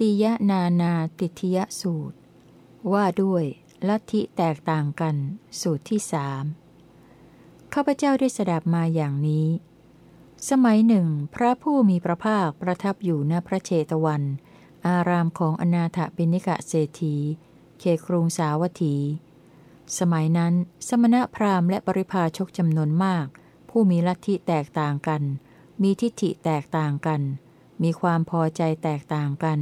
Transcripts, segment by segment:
ติยนานาติทยสูตร ว่าด้วยลัทธิแตกต่างกัน สูตรที่สามข้าพเจ้าได้สดับมาอย่างนี้ สมัยหนึ่ง พระผู้มีพระภาคประทับอยู่ณพระเชตวัน อารามของอนาถบิณิกะเศรษฐีเขครุงสาวัตถี สมัยนั้น สมณพราหมณ์และปริพาชกจำนวนมาก ผู้มีลัทธิแตกต่างกัน มีทิฏฐิแตกต่างกัน มีความพอใจแตกต่างกัน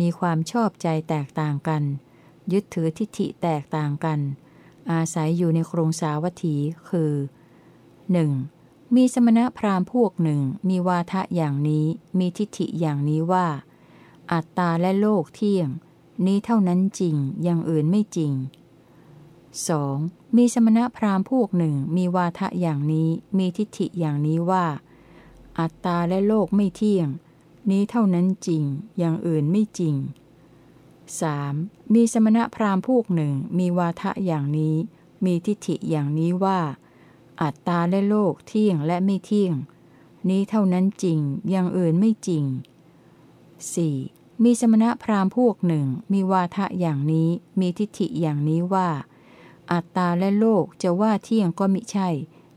มีความชอบใจแตกต่างกัน ยึดถือทิฏฐิแตกต่างกัน อาศัยอยู่ในกรุงสาวัตถีคือ 1. มีสมณพราหมณ์พวกหนึ่ง มีวาทะอย่างนี้ มีทิฏฐิอย่างนี้ว่า อัตตาและโลกเที่ยง นี้เท่านั้นจริง อย่างอื่นไม่จริง 2. มีสมณพราหมณ์พวกหนึ่ง มีวาทะอย่างนี้ มีทิฏฐิอย่างนี้ว่า อัตตาและโลกไม่เที่ยง นี้เท่านั้นจริง อย่างอื่นไม่จริง 3. มีสมณพราหมณ์พวกหนึ่งมีวาทะอย่างนี้ มีทิฏฐิอย่างนี้ว่า อัตตาและโลกเที่ยงและไม่เที่ยง นี้เท่านั้นจริง อย่างอื่นไม่จริง 4. มีสมณะพราหมณ์พวกหนึ่ง มีวาทะอย่างนี้ มีทิฏฐิอย่างนี้ว่า อัตตาและโลกจะว่าเที่ยงก็มิใช่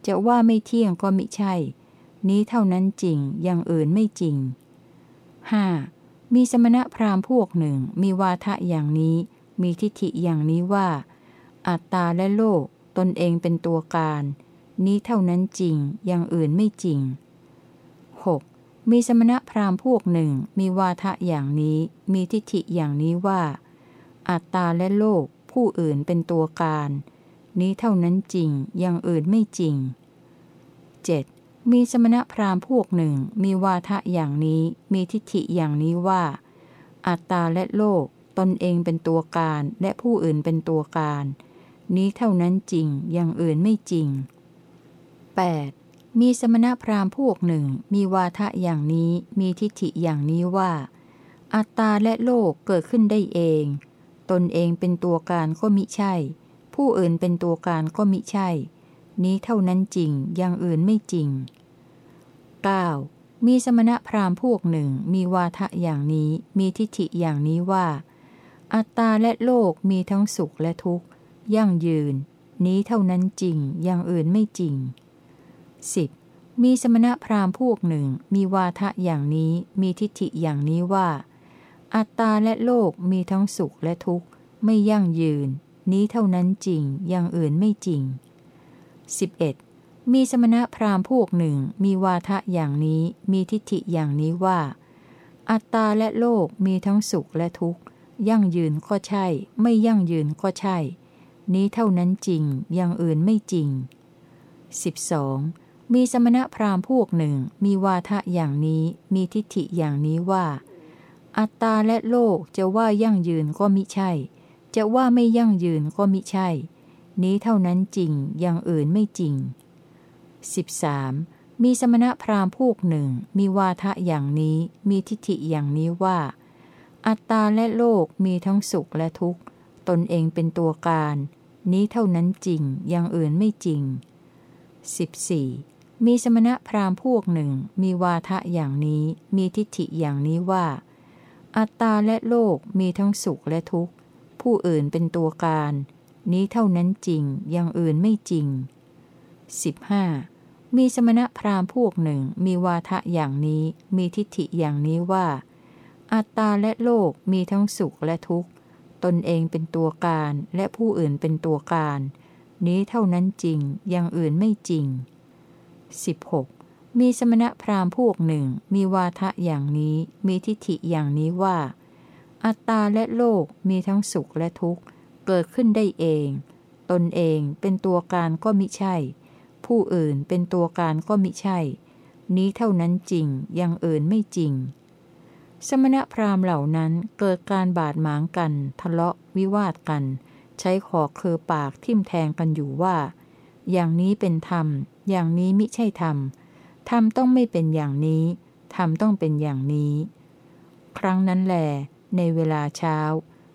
จะว่าไม่เที่ยงก็มิใช่ นี้เท่านั้นจริง อย่างอื่นไม่จริง 5. มีสมณะพราหมณ์พวกหนึ่งมีวาทะอย่างนี้ มีทิฏฐิอย่างนี้ว่า อัตตาและโลกตนเองเป็นตัวการ นี้เท่านั้นจริงอย่างอื่นไม่จริง 6. มีสมณพราหมณ์พวกหนึ่งมีวาทะอย่างนี้ มีทิฏฐิอย่างนี้ว่า อัตตาและโลกผู้อื่นเป็นตัวการ นี้เท่านั้นจริงอย่างอื่นไม่จริง 7. มีสมณพราหมณ์พวกหนึ่ง มีวาทะอย่างนี้ มีทิฏฐิอย่างนี้ว่า อัตตาและโลก ตนเองเป็นตัวการ และผู้อื่นเป็นตัวการ นี้เท่านั้นจริง อย่างอื่นไม่จริง 8. มีสมณพราหมณ์พวกหนึ่ง มีวาทะอย่างนี้ มีทิฏฐิอย่างนี้ว่า อัตตาและโลกเกิดขึ้นได้เอง ตนเองเป็นตัวการก็มิใช่ ผู้อื่นเป็นตัวการก็มิใช่นี้เท่านั้นจริง อย่างอื่นไม่จริง 9. มีสมณพราหมณ์พวกหนึ่งมีวาทะอย่างนี้มีทิฏฐิอย่างนี้ว่า อัตตาและโลกมีทั้งสุขและทุกข์ ยั่งยืน นี้เท่านั้นจริงอย่างอื่นไม่จริง 10. มีสมณพราหมณ์พวกหนึ่งมีวาทะอย่างนี้มีทิฏฐิอย่างนี้ว่า อัตตาและโลกมีทั้งสุขและทุกข์ ไม่ยั่งยืน นี้เท่านั้นจริงอย่างอื่นไม่จริง 11. มีสมณพราหมณ์พวกหนึ่ง มีวาทะอย่างนี้มีทิฏฐิอย่างนี้ว่า อัตตาและโลกมีทั้งสุขและทุกข์ ยั่งยืนก็ใช่ ไม่ยั่งยืนก็ใช่ นี้เท่านั้นจริงอย่างอื่นไม่จริง 12. มีสมณพราหมณ์พวกหนึ่ง มีวาทะอย่างนี้มีทิฏฐิอย่างนี้ว่า อัตตาและโลกจะว่ายั่งยืนก็มิใช่ จะว่าไม่ยั่งยืนก็มิใช่ นี้เท่านั้นจริงอย่างอื่นไม่จริง 13. มีสมณพราหมณ์พวกหนึ่ง มีวาทะอย่างนี้ มีทิฏฐิอย่างนี้ว่า อัตตาและโลกมีทั้งสุขและทุกข์ ตนเองเป็นตัวการ นี้เท่านั้นจริง อย่างอื่นไม่จริง 14. มีสมณะพราหมณ์พวกหนึ่ง มีวาทะอย่างนี้ มีทิฏฐิอย่างนี้ว่า อัตตาและโลกมีทั้งสุขและทุกข์ ผู้อื่นเป็นตัวการ นี้เท่านั้นจริง อย่างอื่นไม่จริง 15. มีสมณพราหมณ์พวกหนึ่งมีวาทะอย่างนี้ มีทิฏฐิอย่างนี้ว่า อัตตาและโลกมีทั้งสุขและทุกข์ ตนเองเป็นตัวการและผู้อื่นเป็นตัวการ นี้เท่านั้นจริงอย่างอื่นไม่จริง 16. มีสมณพราหมณ์พวกหนึ่ง มีวาทะอย่างนี้ มีทิฏฐิอย่างนี้ว่า อัตตาและโลกมีทั้งสุขและทุกข์ เกิดขึ้นได้เอง ตนเองเป็นตัวการก็มิใช่ ผู้อื่นเป็นตัวการก็มิใช่ นี้เท่านั้นจริงอย่างอื่นไม่จริง สมณพราหมณ์เหล่านั้นเกิดการบาดหมางกัน ทะเลาะวิวาทกัน ใช้ขอเคอปากทิ่มแทงกันอยู่ว่า อย่างนี้เป็นธรรม อย่างนี้มิใช่ธรรมธรรมต้องไม่เป็นอย่างนี้ธรรมต้องเป็นอย่างนี้ ครั้งนั้นแหลในเวลาเช้า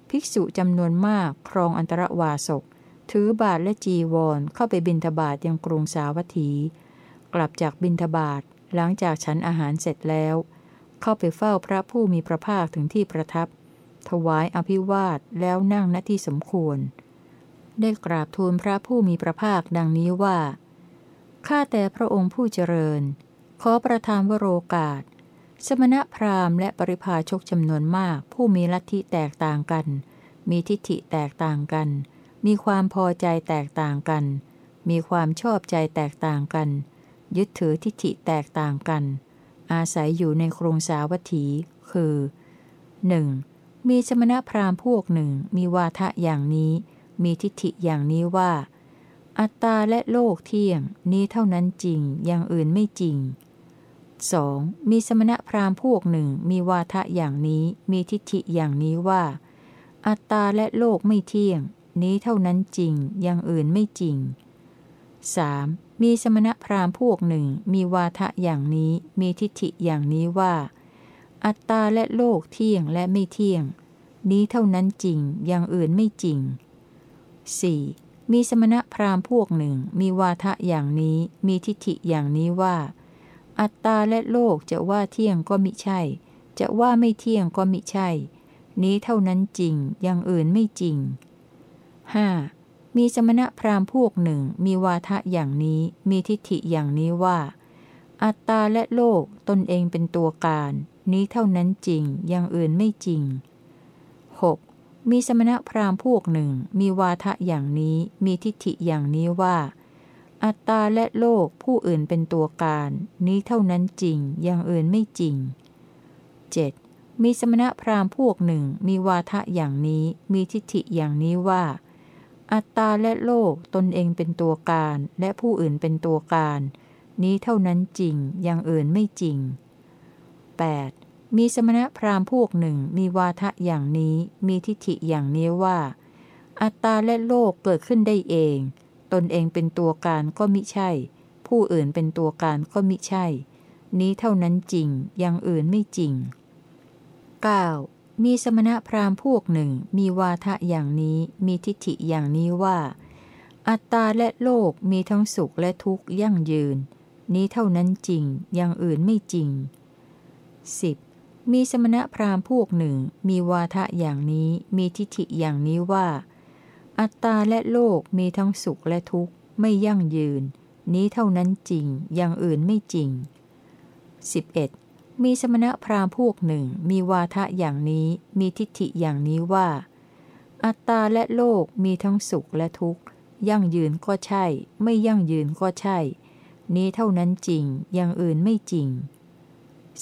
ภิกษุจำนวนมากครองอันตรวาสก ถือบาทและจีวรเข้าไปบินทบาทยังกรุงสาวัตถี กลับจากบินทบาทหลังจากฉันอาหารเสร็จแล้ว เข้าไปเฝ้าพระผู้มีพระภาคถึงที่ประทับ ถวายอภิวาทแล้วนั่งณที่สมควร ได้กราบทูลพระผู้มีพระภาคดังนี้ว่าข้าแต่พระองค์ผู้เจริญ ขอประทานวโรกาส สมณพราหมณ์และปริพาชกจำนวนมาก ผู้มีลัทธิแตกต่างกัน มีทิฏฐิแตกต่างกัน มีความพอใจแตกต่างกัน มีความชอบใจแตกต่างกัน ยึดถือทิฏฐิแตกต่างกัน อาศัยอยู่ในกรุงสาวัตถี คือ 1. มีสมณพราหมณ์พวกหนึ่งมีวาทะอย่างนี้ มีทิฏฐิอย่างนี้ว่า อัตตาและโลกเที่ยง นี้เท่านั้นจริง อย่างอื่นไม่จริง 2. มีสมณพราหมณ์พวกหนึ่งมีวาทะอย่างนี้ มีทิฏฐิอย่างนี้ว่า อัตตาและโลกไม่เที่ยง นี้เท่านั้นจริงอย่างอื่นไม่จริง 3. มีสมณพราหมณ์พวกหนึ่งมีวาทะอย่างนี้มีทิฏฐิอย่างนี้ว่า อัตตาและโลกเที่ยงและไม่เที่ยง นี้เท่านั้นจริงอย่างอื่นไม่จริง 4. มีสมณพราหมณ์พวกหนึ่งมีวาทะอย่างนี้มีทิฏฐิอย่างนี้ว่า อัตตาและโลกจะว่าเที่ยงก็มิใช่ จะว่าไม่เที่ยงก็มิใช่ นี้เท่านั้นจริงอย่างอื่นไม่จริง 5. มีสมณพราหมณ์พวกหนึ่งมีวาทะอย่างนี้มีทิฏฐิอย่างนี้ว่า อัตตาและโลกตนเองเป็นตัวการ นี้เท่านั้นจริงอย่างอื่นไม่จริง 6. มีสมณพราหมณ์พวกหนึ่งมีวาทะอย่างนี้มีทิฏฐิอย่างนี้ว่า อัตตาและโลกผู้อื่นเป็นตัวการ นี้เท่านั้นจริงอย่างอื่นไม่จริง 7. มีสมณพราหมณ์พวกหนึ่งมีวาทะอย่างนี้มีทิฏฐิอย่างนี้ว่า อัตตาและโลกตนเองเป็นตัวการและผู้อื่นเป็นตัวการ นี้เท่านั้นจริงอย่างอื่นไม่จริง 8. มีสมณพราหมณ์พวกหนึ่งมีวาทะอย่างนี้มีทิฏฐิอย่างนี้ว่า อัตตาและโลกเกิดขึ้นได้เอง ตนเองเป็นตัวการก็มิใช่ ผู้อื่นเป็นตัวการก็มิใช่ นี้เท่านั้นจริงอย่างอื่นไม่จริง 9. มีสมณพราหมณ์พวกหนึ่งมีวาทะอย่างนี้มีทิฏฐิอย่างนี้ว่า อัตตาและโลกมีทั้งสุขและทุกข์ยั่งยืน นี้เท่านั้นจริงอย่างอื่นไม่จริง 10. มีสมณพราหมณ์พวกหนึ่งมีวาทะอย่างนี้มีทิฏฐิอย่างนี้ว่า อัตตาและโลกมีทั้งสุขและทุกข์ไม่ยั่งยืน นี้เท่านั้นจริงอย่างอื่นไม่จริง 11. มีสมณพราหมณ์พวกหนึ่งมีวาทะอย่างนี้มีทิฏฐิอย่างนี้ว่า อัตตาและโลกมีทั้งสุขและทุกข์ ยั่งยืนก็ใช่ ไม่ยั่งยืนก็ใช่ นี้เท่านั้นจริงอย่างอื่นไม่จริง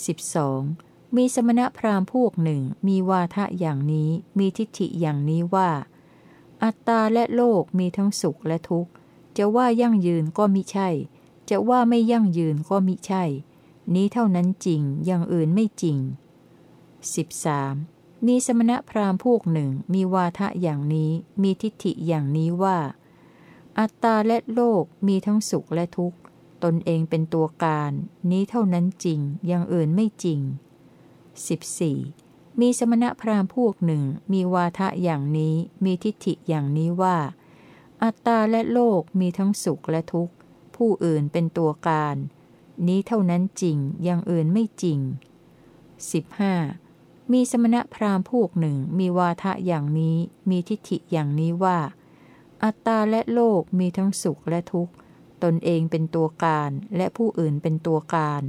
12. มีสมณพราหมณ์พวกหนึ่งมีวาทะอย่างนี้มีทิฏฐิอย่างนี้ว่า อัตตาและโลกมีทั้งสุขและทุกข์ จะว่ายั่งยืนก็มิใช่ จะว่าไม่ยั่งยืนก็มิใช่ นี้เท่านั้นจริงอย่างอื่นไม่จริง 13. มีสมณพราหมณ์พวกหนึ่งมีวาทะอย่างนี้มีทิฏฐิอย่างนี้ว่า อัตตาและโลกมีทั้งสุขและทุกข์ ตนเองเป็นตัวการ นี้เท่านั้นจริงอย่างอื่นไม่จริง 14. มีสมณพราหมณ์พวกหนึ่งมีวาทะอย่างนี้มีทิฏฐิอย่างนี้ว่า อัตตาและโลกมีทั้งสุขและทุกข์ ผู้อื่นเป็นตัวการ นี้เท่านั้นจริงอย่างอื่นไม่จริง 15. มีสมณพราหมณ์พวกหนึ่งมีวาทะอย่างนี้มีทิฏฐิอย่างนี้ว่า อัตตาและโลกมีทั้งสุขและทุกข์ ตนเองเป็นตัวการและผู้อื่นเป็นตัวการ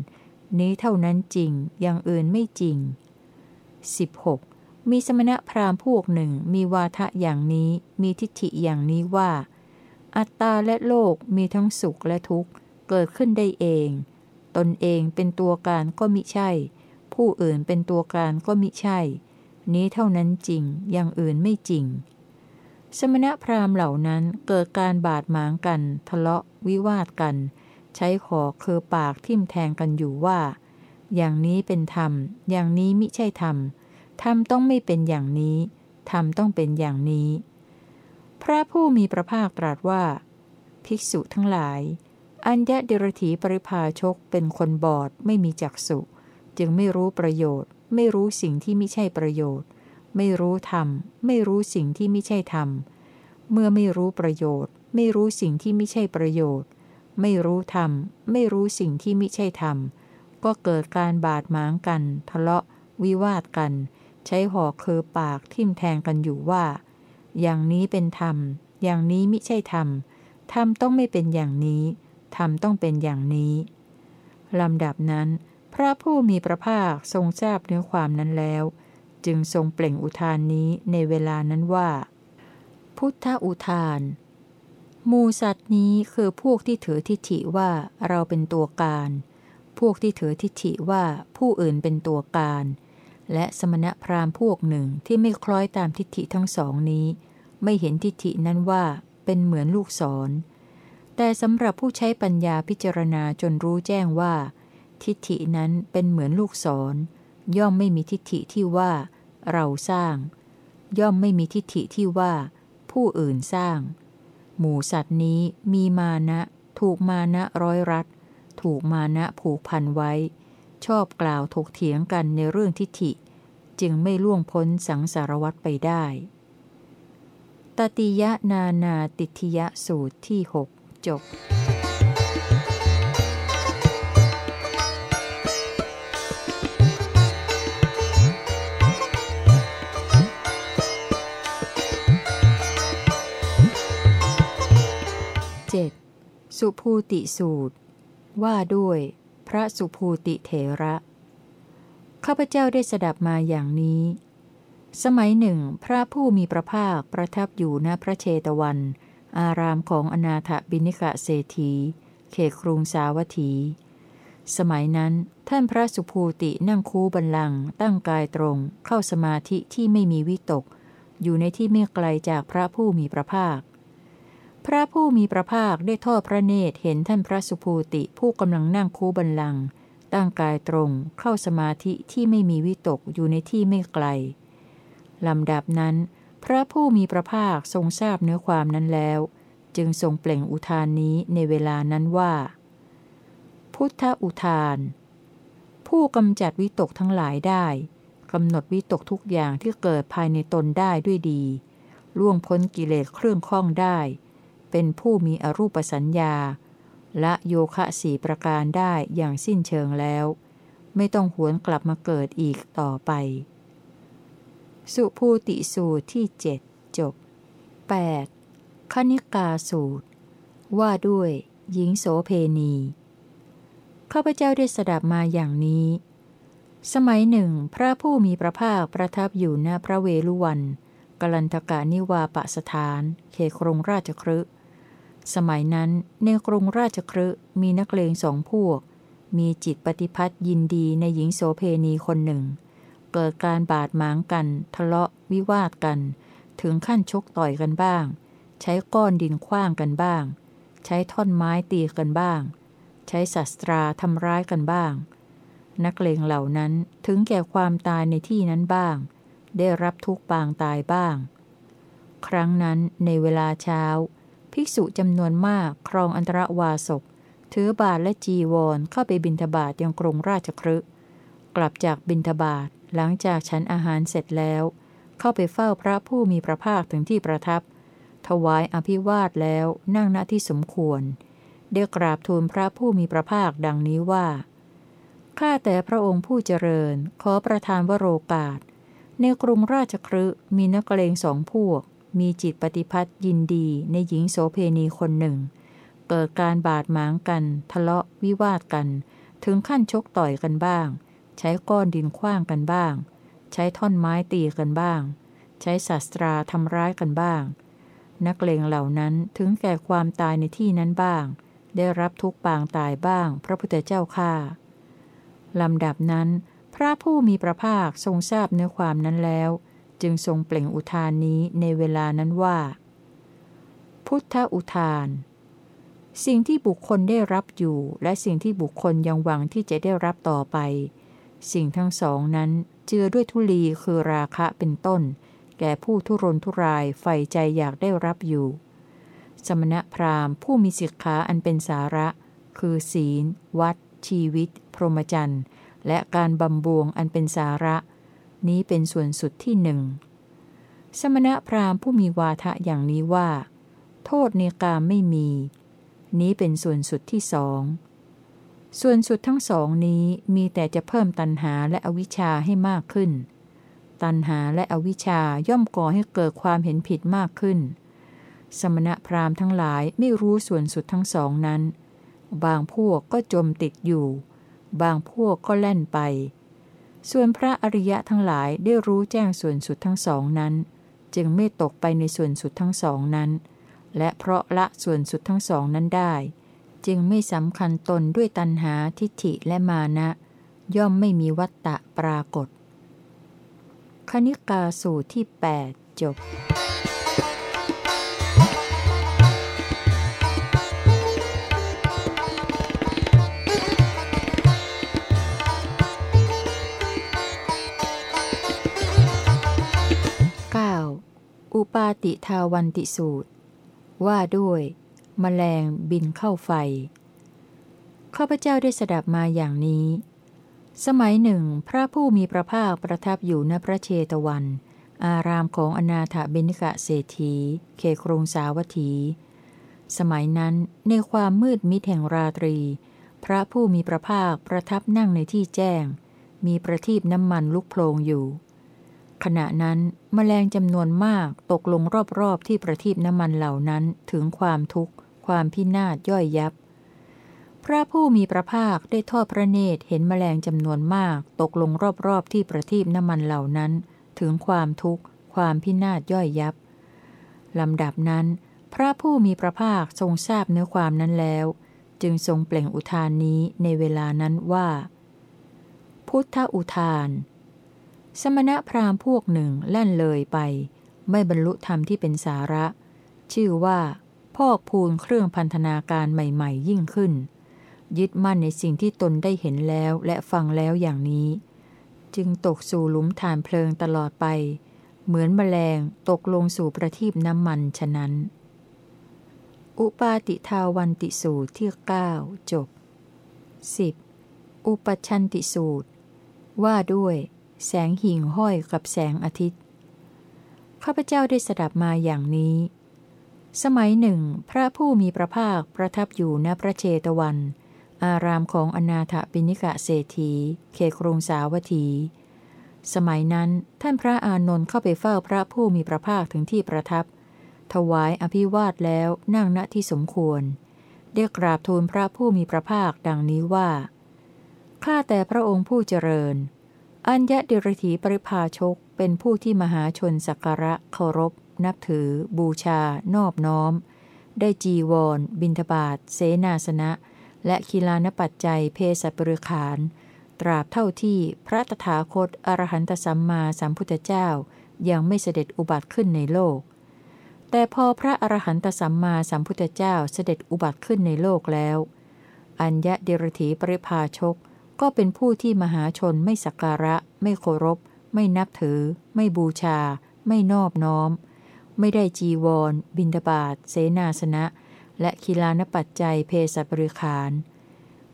นี้เท่านั้นจริงอย่างอื่นไม่จริง 16. มีสมณพราหมณ์พวกหนึ่งมีวาทะอย่างนี้มีทิฏฐิอย่างนี้ว่า อัตตาและโลกมีทั้งสุขและทุกข์ เกิดขึ้นได้เอง ตนเองเป็นตัวการก็มิใช่ ผู้อื่นเป็นตัวการก็มิใช่ นี้เท่านั้นจริงอย่างอื่นไม่จริง สมณพราหมณ์เหล่านั้นเกิดการบาดหมางกัน ทะเลาะวิวาทกัน ใช้ขอคือปากทิ่มแทงกันอยู่ว่า อย่างนี้เป็นธรรม อย่างนี้มิใช่ธรรมธรรมต้องไม่เป็นอย่างนี้ธรรมต้องเป็นอย่างนี้ พระผู้มีพระภาคตรัสว่า ภิกษุทั้งหลาย อัญญะเดรถีปริภาชกเป็นคนบอดไม่มีจักษุ จึงไม่รู้ประโยชน์ ไม่รู้สิ่งที่ไม่ใช่ประโยชน์ ไม่รู้ธรรม ไม่รู้สิ่งที่ไม่ใช่ธรรม เมื่อไม่รู้ประโยชน์ ไม่รู้สิ่งที่ไม่ใช่ประโยชน์ ไม่รู้ธรรม ไม่รู้สิ่งที่ไม่ใช่ธรรม ก็เกิดการบาดหมางกัน ทะเลาะ วิวาทกัน ใช้หอกคือปากทิ่มแทงกันอยู่ว่า อย่างนี้เป็นธรรม อย่างนี้ไมิใช่ธรรม ธรรมต้องไม่เป็นอย่างนี้ ธรรมต้องเป็นอย่างนี้ลำดับนั้น พระผู้มีพระภาคทรงทราบเนื้อความนั้นแล้ว จึงทรงเปล่งอุทานนี้ในเวลานั้นว่า พุทธอุทานมูสัตว์นี้คือพวกที่ถือทิฏฐิว่าเราเป็นตัวการ พวกที่ถือทิฏฐิว่าผู้อื่นเป็นตัวการ และสมณพราหมณ์พวกหนึ่งที่ไม่คล้อยตามทิฏฐิทั้งสองนี้ ไม่เห็นทิฏฐินั้นว่าเป็นเหมือนลูกศร แต่สำหรับผู้ใช้ปัญญาพิจารณาจนรู้แจ้งว่า ทิฏฐินั้นเป็นเหมือนลูกศร ย่อมไม่มีทิฏฐิที่ว่า เราสร้าง ย่อมไม่มีทิฏฐิที่ว่า ผู้อื่นสร้าง หมูสัตว์นี้มีมานะ ถูกมานะร้อยรัดถูกมานะผูกพันไว้ ชอบกล่าวถกเถียงกันในเรื่องทิฏฐิ จึงไม่ล่วงพ้นสังสารวัตไปได้ ตติยะนานาติทยสูตรที่หก จบสุภูติสูตร ว่าด้วยพระสุภูติเถระ ข้าพเจ้าได้สดับมาอย่างนี้ สมัยหนึ่ง พระผู้มีพระภาคประทับอยู่ณพระเชตวัน อารามของอนาถบินิกะเศรษฐี เขตกรุงสาวัตถี สมัยนั้นท่านพระสุภูตินั่งคูบันลัง ตั้งกายตรง เข้าสมาธิที่ไม่มีวิตก อยู่ในที่ไม่ไกลจากพระผู้มีพระภาค พระผู้มีพระภาคได้ทอดพระเนตรเห็นท่านพระสุภูติผู้กำลังนั่งคูบันลัง ตั้งกายตรง เข้าสมาธิที่ไม่มีวิตกอยู่ในที่ไม่ไกลลำดับนั้น พระผู้มีพระภาคทรงทราบเนื้อความนั้นแล้ว จึงทรงเปล่งอุทานนี้ในเวลานั้นว่า พุทธอุทาน ผู้กำจัดวิตกทั้งหลายได้กำหนดวิตกทุกอย่างที่เกิดภายในตนได้ด้วยดี ล่วงพ้นกิเลสเครื่องข้องได้ เป็นผู้มีอรูปสัญญา และโยคะสี่ประการได้อย่างสิ้นเชิงแล้ว ไม่ต้องหวนกลับมาเกิดอีกต่อไป สุภูติสูตรที่เจ็ดจบ 8. คณิกาสูตร ว่าด้วย หญิงโสเพณีข้าพเจ้าได้สดับมาอย่างนี้ สมัยหนึ่ง พระผู้มีพระภาคประทับอยู่ณพระเวลุวันกลันทกานิวาปสถาน เขครงราชครึสมัยนั้นในกรุงราชครืมีนักเลงสองพวก มีจิตปฏิพัตยินดีในหญิงโสเพณีคนหนึ่ง เกิดการบาดหมางกัน ทะเลาะวิวาทกัน ถึงขั้นชกต่อยกันบ้าง ใช้ก้อนดินคว้างกันบ้าง ใช้ท่อนไม้ตีกันบ้าง ใช้ศัตราทำร้ายกันบ้าง นักเลงเหล่านั้นถึงแก่ความตายในที่นั้นบ้าง ได้รับทุกปางตายบ้าง ครั้งนั้นในเวลาเช้า ภิกษุจำนวนมากครองอันตรวาสกถือบาทและจีวรเข้าไปบิณฑบาตยังกรุงราชครึกลับจากบิณฑบาต หลังจากฉันอาหารเสร็จแล้ว เข้าไปเฝ้าพระผู้มีพระภาคถึงที่ประทับ ถวายอภิวาทแล้วนั่งณที่สมควร ได้กราบทูลพระผู้มีพระภาคดังนี้ว่า ข้าแต่พระองค์ผู้เจริญ ขอประทานวโรกาส ในกรุงราชครึมีนักเลงสองพวก มีจิตปฏิพัตยินดีในหญิงโสเพณีคนหนึ่ง เกิดการบาดหมางกัน ทะเลาะวิวาทกัน ถึงขั้นชกต่อยกันบ้าง ใช้ก้อนดินคว้างกันบ้าง ใช้ท่อนไม้ตีกันบ้าง ใช้ศาสตราทำร้ายกันบ้าง นักเลงเหล่านั้นถึงแก่ความตายในที่นั้นบ้าง ได้รับทุกปางตายบ้าง พระพุทธเจ้าข้าลำดับนั้น พระผู้มีพระภาคทรงทราบเนื้อความนั้นแล้ว จึงทรงเปล่งอุทานนี้ในเวลานั้นว่า พุทธอุทาน สิ่งที่บุคคลได้รับอยู่ และสิ่งที่บุคคลยังหวังที่จะได้รับต่อไป สิ่งทั้งสองนั้นเจือด้วยทุลีคือราคะเป็นต้น แก่ผู้ทุรนทุรายใฝ่ใจอยากได้รับอยู่ สมณพราหมณ์ผู้มีศิกขาอันเป็นสาระ คือศีล วัด ชีวิต พรหมจรรย์ และการบำบวงอันเป็นสาระ นี้เป็นส่วนสุดที่หนึ่ง สมณพราหมณ์ผู้มีวาทะอย่างนี้ว่า โทษในกามไม่มี นี้เป็นส่วนสุดที่สอง ส่วนสุดทั้งสองนี้มีแต่จะเพิ่มตัณหาและอวิชชาให้มากขึ้น ตัณหาและอวิชชาย่อมก่อให้เกิดความเห็นผิดมากขึ้น สมณพราหมณ์ทั้งหลายไม่รู้ส่วนสุดทั้งสองนั้น บางพวกก็จมติดอยู่ บางพวกก็แล่นไป ส่วนพระอริยะทั้งหลายได้รู้แจ้งส่วนสุดทั้งสองนั้น จึงไม่ตกไปในส่วนสุดทั้งสองนั้น และเพราะละส่วนสุดทั้งสองนั้นได้ จึงไม่สำคัญตนด้วยตัณหาทิฏฐิและมานะ ย่อมไม่มีวัตตะปรากฏ คณิกาสูตรที่ 8 จบ 9. อุปาติทาวันติสูตร ว่าด้วย มแมลงบินเข้าไฟ ข้าพเจ้าได้สดับมาอย่างนี้ สมัยหนึ่ง พระผู้มีพระภาคประทับอยู่ณพระเชตวัน อารามของอนาถบิณกะเศรษฐี เขครงสาวัตถี สมัยนั้นในความมืดมิดแห่งราตรี พระผู้มีพระภาคประทับนั่งในที่แจ้ง มีประทีปน้ำมันลุกโพลงอยู่ขณะนั้นมแมลงจำนวนมากตกลงรอบๆที่ประทีปน้ำมันเหล่านั้นถึงความทุกข์ ความพินาศย่อยยับ พระผู้มีพระภาคได้ทอดพระเนตรเห็นแมลงจำนวนมากตกลงรอบๆที่ประทีปน้ำมันเหล่านั้น ถึงความทุกข์ ความพินาศย่อยยับลำดับนั้น พระผู้มีพระภาคทรงทราบเนื้อความนั้นแล้ว จึงทรงเปล่งอุทานนี้ในเวลานั้นว่า พุทธอุทาน สมณะพราหมณ์พวกหนึ่งแล่นเลยไป ไม่บรรลุธรรมที่เป็นสาระ ชื่อว่า พอกพูนเครื่องพันธนาการใหม่ ๆ ยิ่งขึ้น ยึดมั่นในสิ่งที่ตนได้เห็นแล้วและฟังแล้วอย่างนี้ จึงตกสู่หลุมฐานเพลิงตลอดไป เหมือนแมลงตกลงสู่ประทีปน้ำมันฉะนั้น อุปาติทาวันติสูตรที่ 9 จบ 10. อุปชันติสูตร ว่าด้วย แสงหิ่งห้อยกับแสงอาทิตย์ ข้าพเจ้าได้สดับมาอย่างนี้ สมัยหนึ่ง พระผู้มีพระภาคประทับอยู่ณพระเชตวัน อารามของอนาถปิณิกะเศรษฐีเขครุงสาวัตถี สมัยนั้นท่านพระอานนท์เข้าไปเฝ้าพระผู้มีพระภาคถึงที่ประทับ ถวายอภิวาทแล้วนั่งณที่สมควรได้กราบทูลพระผู้มีพระภาคดังนี้ว่า ข้าแต่พระองค์ผู้เจริญ อัญญเดรถีปริภาชกเป็นผู้ที่มหาชนสักการะเคารพ นับถือ บูชา นอบน้อม ได้จีวร บินทบาทเสนาสนะ และคีลานปัจจัยเพศบริขาร ตราบเท่าที่พระตถาคตอรหันตสัมมาสัมพุทธเจ้ายังไม่เสด็จอุบัติขึ้นในโลก แต่พอพระอรหันตสัมมาสัมพุทธเจ้าเสด็จอุบัติขึ้นในโลกแล้ว อัญญเดรถีปริภาชกก็เป็นผู้ที่มหาชนไม่สักการะ ไม่เคารพ ไม่นับถือ ไม่บูชา ไม่นอบน้อม ไม่ได้จีวร บินทบาทเสนาสนะ และคีลานปัจจัยเพศบริขาร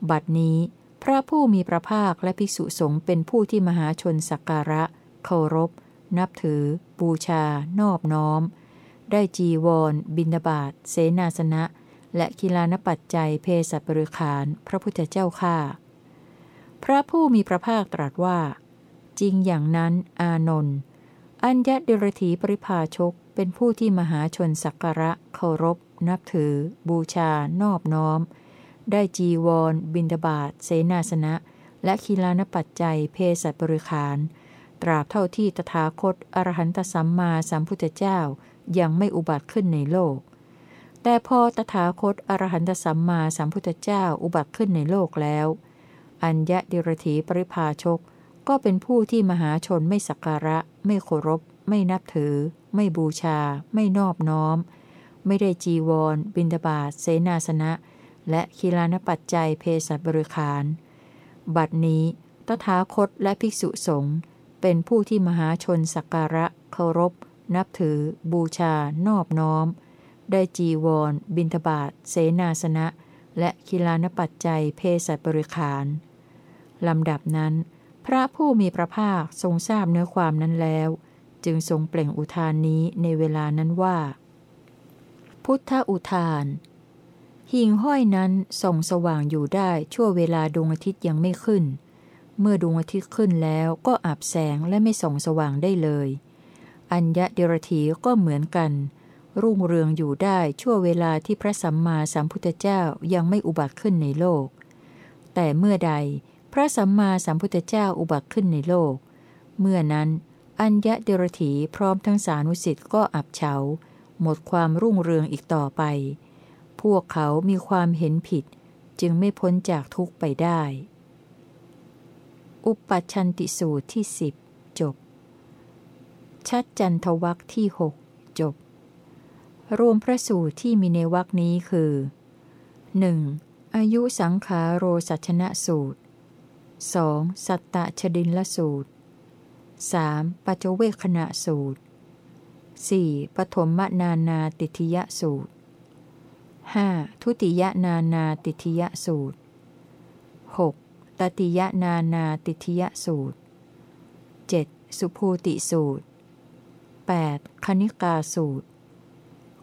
บัดนี้ พระผู้มีพระภาคและภิกษุสงฆ์เป็นผู้ที่มหาชนสักการะ เคารพ นับถือ บูชา นอบน้อม ได้จีวร บินทบาทเสนาสนะ และคีลานปัจจัยเพศบริขาร พระพุทธเจ้าข้าพระผู้มีพระภาคตรัสว่า จริงอย่างนั้น อานนท์อัญญเดรถีปริภาชก เป็นผู้ที่มหาชนสักการะเคารพ นับถือ บูชา นอบน้อม ได้จีวร บินทบาทเสนาสนะ และคีลานปัจจัย เพศบริขาร ตราบเท่าที่ตถาคต อรหันตสัมมาสัมพุทธเจ้ายังไม่อุบัติขึ้นในโลก แต่พอตถาคต อรหันตสัมมาสัมพุทธเจ้าอุบัติขึ้นในโลกแล้ว อัญญะดิรถีปริภาชก ก็เป็นผู้ที่มหาชนไม่สักการะ ไม่เคารพ ไม่นับถือ ไม่บูชา ไม่นอบน้อม ไม่ได้จีวร บินดาบาตเสนาสนะ และคีลานปัจจัยเพศบริขาร บัดนี้ตถาคตและภิกษุสงฆ์เป็นผู้ที่มหาชนสักการะเคารพ นับถือ บูชา นอบน้อม ได้จีวร บินทบาทเสนาสนะ และคีลานปัจจัยเพศบริขารลำดับนั้น พระผู้มีพระภาคทรงทราบเนื้อความนั้นแล้ว จึงทรงเปล่งอุทานนี้ในเวลานั้นว่า พุทธอุทาน หิ่งห้อยนั้นส่องสว่างอยู่ได้ชั่วเวลาดวงอาทิตย์ยังไม่ขึ้น เมื่อดวงอาทิตย์ขึ้นแล้วก็อับแสงและไม่ส่องสว่างได้เลย อัญญะเดรธีก็เหมือนกัน รุ่งเรืองอยู่ได้ชั่วเวลาที่พระสัมมาสัมพุทธเจ้ายังไม่อุบัติขึ้นในโลก แต่เมื่อใดพระสัมมาสัมพุทธเจ้าอุบัติขึ้นในโลก เมื่อนั้น อัญญะเดรถีพร้อมทั้งสานุสิทธ์ก็อับเฉา หมดความรุ่งเรืองอีกต่อไป พวกเขามีความเห็นผิด จึงไม่พ้นจากทุกไปได้ อุปัชันติสูตรที่สิบจบ ชัดจันทวักที่หกจบ รวมพระสูตรที่มีในวักนี้คือ 1. อายุสังขาโรสัชนะสูตร 2. สัตตะชดินละสูตร 3. ปัจเวคขณะสูตร 4. ปฐมนานาติทิยสูตร 5. ทุติยนานาติทิยสูตร 6. ตติยนานาติทิยสูตร 7. สุภูติสูตร 8. คณิกาสูตร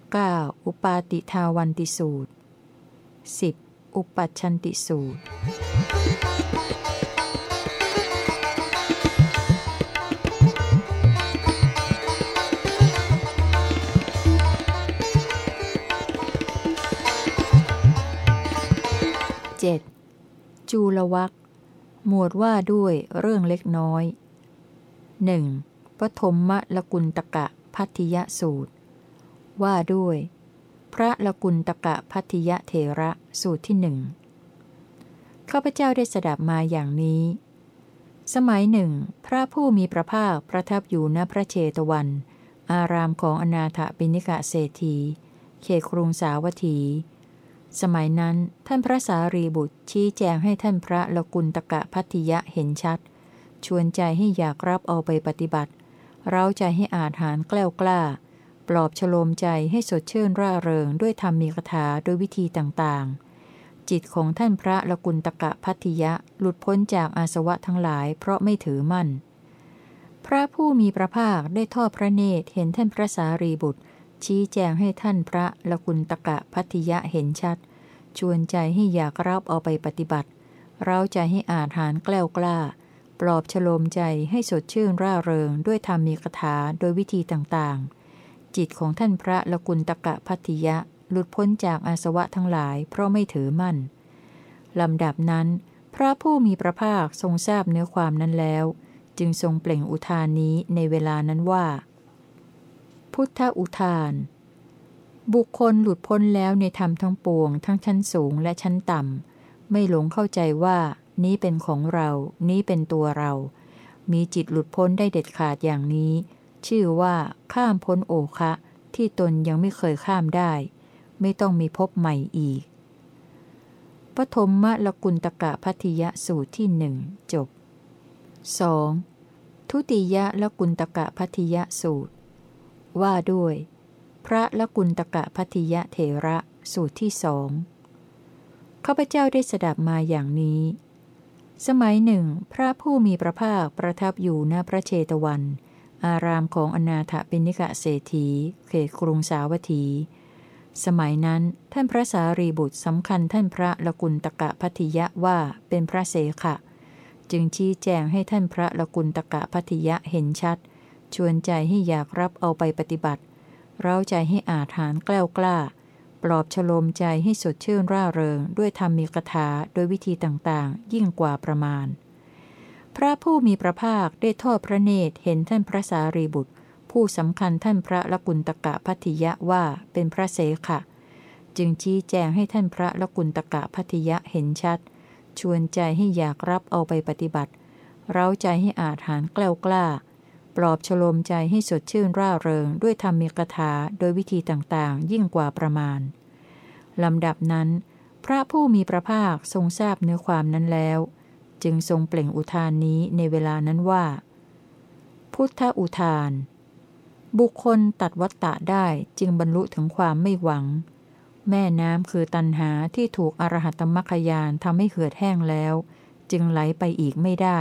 9. อุปาติทาวันติสูตร 10. อุปัชชันติสูตร 7. จูลวักหมวดว่าด้วยเรื่องเล็กน้อย 1. ปฐมมะละกุลตกะพัทยสูตร ว่าด้วย พระละกุลตกะพัทยเถระสูตรที่หนึ่งข้าพเจ้าได้สดับมาอย่างนี้ สมัยหนึ่ง พระผู้มีพระภาคประทับอยู่ณพระเชตวัน อารามของอนาถปิณิกะเศรษฐี เขตกรุงสาวัตถี สมัยนั้นท่านพระสารีบุตรชี้แจงให้ท่านพระละกุลตกะพัทยะเห็นชัด ชวนใจให้อยากรับเอาไปปฏิบัติ เร้าใจให้อาหารแกล้วกล้า ปลอบฉโลมใจให้สดชื่นร่าเริงด้วยธรรมมีคาถาด้วยวิธีต่างๆ จิตของท่านพระละกุลตกะพัทยะหลุดพ้นจากอาสวะทั้งหลายเพราะไม่ถือมั่น พระผู้มีพระภาคได้ทอดพระเนตรเห็นท่านพระสารีบุตร ชี้แจงให้ท่านพระละกุลตกะพัทยะเห็นชัด ชวนใจให้อยากรับเอาไปปฏิบัติ เร้าใจให้อาหารแกล้วกล้า ปลอบฉโลมใจให้สดชื่นร่าเริงด้วยธรรมีคาถาโดยวิธีต่างๆ จิตของท่านพระละกุลตกะพัทยะหลุดพ้นจากอาสวะทั้งหลาย เพราะไม่ถือมั่นลำดับนั้น พระผู้มีพระภาคทรงทราบเนื้อความนั้นแล้ว จึงทรงเปล่งอุทานนี้ในเวลานั้นว่า พุทธอุทาน บุคคลหลุดพ้นแล้วในธรรมทั้งปวง ทั้งชั้นสูงและชั้นต่ำ ไม่หลงเข้าใจว่านี้เป็นของเรา นี้เป็นตัวเรา มีจิตหลุดพ้นได้เด็ดขาดอย่างนี้ ชื่อว่าข้ามพ้นโอคะ ที่ตนยังไม่เคยข้ามได้ ไม่ต้องมีพบใหม่อีก ปฐมมะละกุลตกะพัทยสูตรที่หนึ่งจบ 2. ทุติยะละกุลตกะพัทยสูตร ว่าด้วย พระละกุลตกะพัทยะเถระสูตรที่สองข้าพเจ้าได้สดับมาอย่างนี้ สมัยหนึ่ง พระผู้มีพระภาคประทับอยู่ณพระเชตวัน อารามของอนาถปิณิกะเศรษฐีเขตกรุงสาวัตถี สมัยนั้นท่านพระสารีบุตรสำคัญท่านพระละกุลตกะพัทยะว่าเป็นพระเสขะ จึงชี้แจงให้ท่านพระละกุลตกะพัทยะเห็นชัด ชวนใจให้อยากรับเอาไปปฏิบัติ เร้าใจให้อาถานแกล้วกล้า ปลอบฉลมใจให้สดชื่นร่าเริง ด้วยธรรมมีกถาโดยวิธีต่างๆ ยิ่งกว่าประมาณ พระผู้มีพระภาคได้ทอดพระเนตรเห็นท่านพระสารีบุตร ผู้สำคัญท่านพระละกุลตกะพัทยะว่าเป็นพระเสขะ จึงชี้แจงให้ท่านพระละกุลตกะพัทยะเห็นชัด ชวนใจให้อยากรับเอาไปปฏิบัติ เร้าใจให้อาถานแกล้วกล้า ปลอบฉโลมใจให้สดชื่นร่าเริงด้วยธรรมีกถาโดยวิธีต่างๆ ยิ่งกว่าประมาณลำดับนั้น พระผู้มีพระภาคทรงทราบเนื้อความนั้นแล้ว จึงทรงเปล่งอุทานนี้ในเวลานั้นว่า พุทธอุทาน บุคคลตัดวัตตะได้จึงบรรลุถึงความไม่หวัง แม่น้ำคือตันหาที่ถูกอรหัตมรรคยานทำให้เหือดแห้งแล้ว จึงไหลไปอีกไม่ได้